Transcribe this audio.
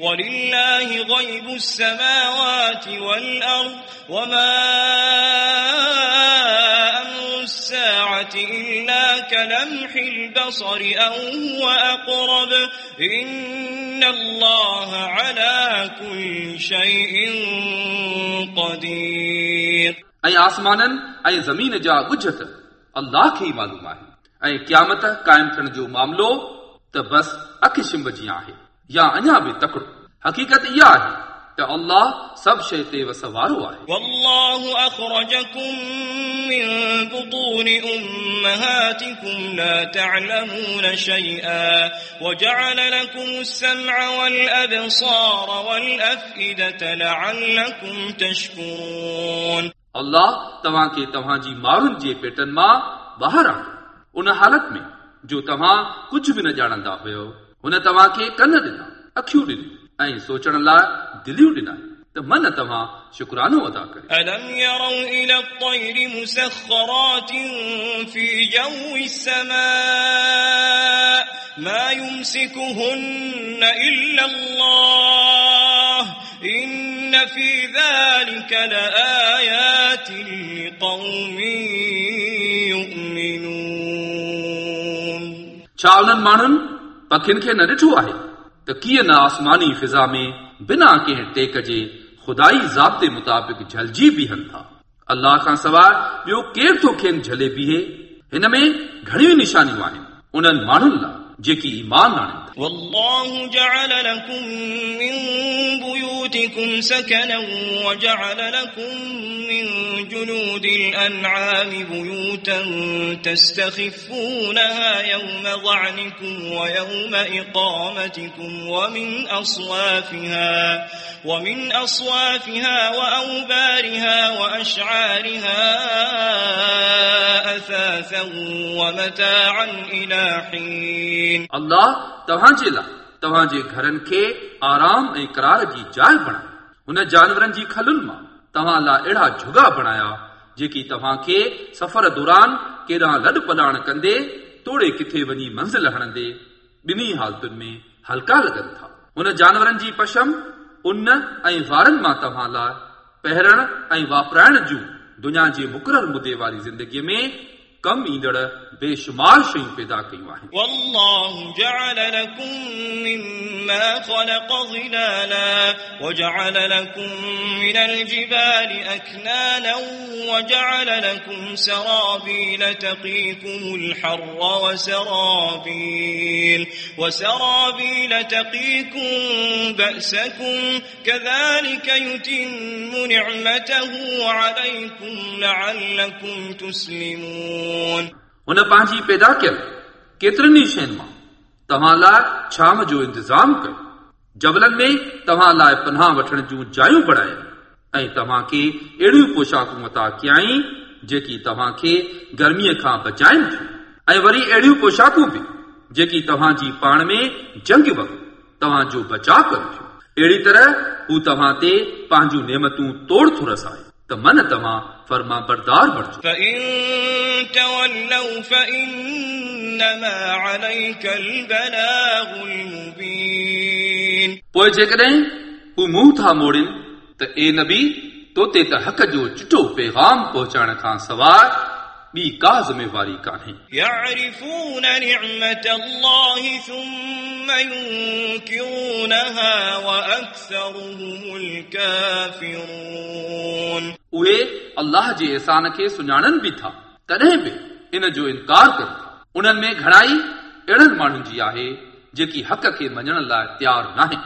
ولله غيب السماوات والأرض وما أمر الساعة إلا كلمح البصر أو هو أقرب إن الله على كل شيء قدير ऐं आसमाननि ऐं ज़मीन जा ॻुझ त अल्लाह खे ई मालूम आहे ऐं क़यामत क़ाइमु थियण जो मामिलो त बसि अखि शिंब जी आहे या अञा बि तकड़ो हक़ीक़त इहा आहे त अल्लाह सभु शइ ते वस वारो आहे والله أخرجكم من بطون أمهاتكم لا تعلمون شيئا وجعل لكم السمع والأبصار والأفئدة لعلكم تشكرون अल्लाह तव्हांखे तव्हांजी माण्हुनि जे पेटनि मां ॿाहिरि आणियो उन हालत में जो तव्हां कुझु बि न ॼाणंदा हुयो हुन तव्हांखे कन ॾिना अखियूं ॾिनियूं ऐं सोचण लाइ दिलियूं ॾिना त मन तव्हां शुक्रानो अदा करे ألم يروا إلى الطير مسخرات في جو السماء ما يمسكهن إلا الله إن في ذلك لآيات لقوم يؤمنون छा उन्हनि माण्हुनि पखियुनि खे न ॾिठो आहे त कीअं न आसमानी फिज़ा में बिना कंहिं टेक जे खुदाई ज़ाब्ते मुताबिक़ झलजी बीहनि था अल्लाह खां सवाइ ॿियो केरु थो खेनि झले बीहे हिन में घणियूं निशानियूं आहिनि उन्हनि माण्हुनि लाइ जेकी ईमान आणनि था والله جعل لكم من بيوتكم سكنا وجعل لكم من جلود الأنعام بيوتا تستخفونها يوم ظعنكم ويوم إقامتكم ومن أصوافها ومن أصوافها وأوبارها وأشعارها أثاثا ومتاعا إلى حين अल्लाह तव्हांजे लाइ तव्हांजे घरनि खे आराम ऐं करार जी जाइ बणाई हुन जानवरनि जी खलुनि मां तव्हां लाइ अहिड़ा झुगा बणाया जेकी तव्हांखे सफ़र दौरान केॾां लॾ पलाण कंदे तोड़े किथे वञी मंज़िल हणंदे ॿिन्ही हालतुनि में हल्का लॻनि था हुन जानवरनि जी पशम उन ऐं वारनि मां तव्हां लाइ पहिरण ऐं वापराइण जूं दुनिया जे मुक़ररु मुदे वारी ज़िंदगीअ में कम ईंदड़ बेशुमार शयूं पैदा कयूं आहिनि والله جعل لكم مما خلق ظلالا وجعل لكم من الجبال أكنانا وجعل لكم سرابيل تقيكم الحر وسرابيل وسرابيل تقيكم بأسكم كذلك يتم نعمته عليكم لعلكم تسلمون هن. پنهنجي پيدا ڪيل ڪيترن ئي شين مان. توهان لاءِ ڇام جو انتظام ڪيو. جبلن ۾ توهان لاءِ پناهه وٺڻ جون جايون بڻايون ۽ توهان کي اهڙيون پوشاڪون عطا ڪيائي جيڪي توهان کي گرميءَ کان بچائن ٿيون ۽ وري اهڙيون پوشاڪون به جيڪي توهان جي پاڻ ۾ جنگ وقت توهان جو بچاءُ ڪن ٿيون. اهڙي طرح هو توهان تي پنهنجون نيمتون توڙ ٿو رسائي त मन तव्हां फर्मा बरदार बणिजो فإن تولوا فإنما عليك البلاغ المبين पोइ जेकॾहिं हू मुंहुं था मोड़नि त ए नबी तोते त हक़ जो चिटो पैगाम पहुचाइण खां सवाइ ॿी का ज़िमेवारी कान्हे يعرفون نعمة الله ثم ينكرونها وأكثرهم الكافرون उहे अल्लाह जे अहसान खे सुञाणनि बि था तॾहिं बि इन जो इनकार कनि था उन्हनि में घणाई अहिड़नि माण्हुनि जी आहे जेकी हक़ खे मञण लाइ तयारु नाहे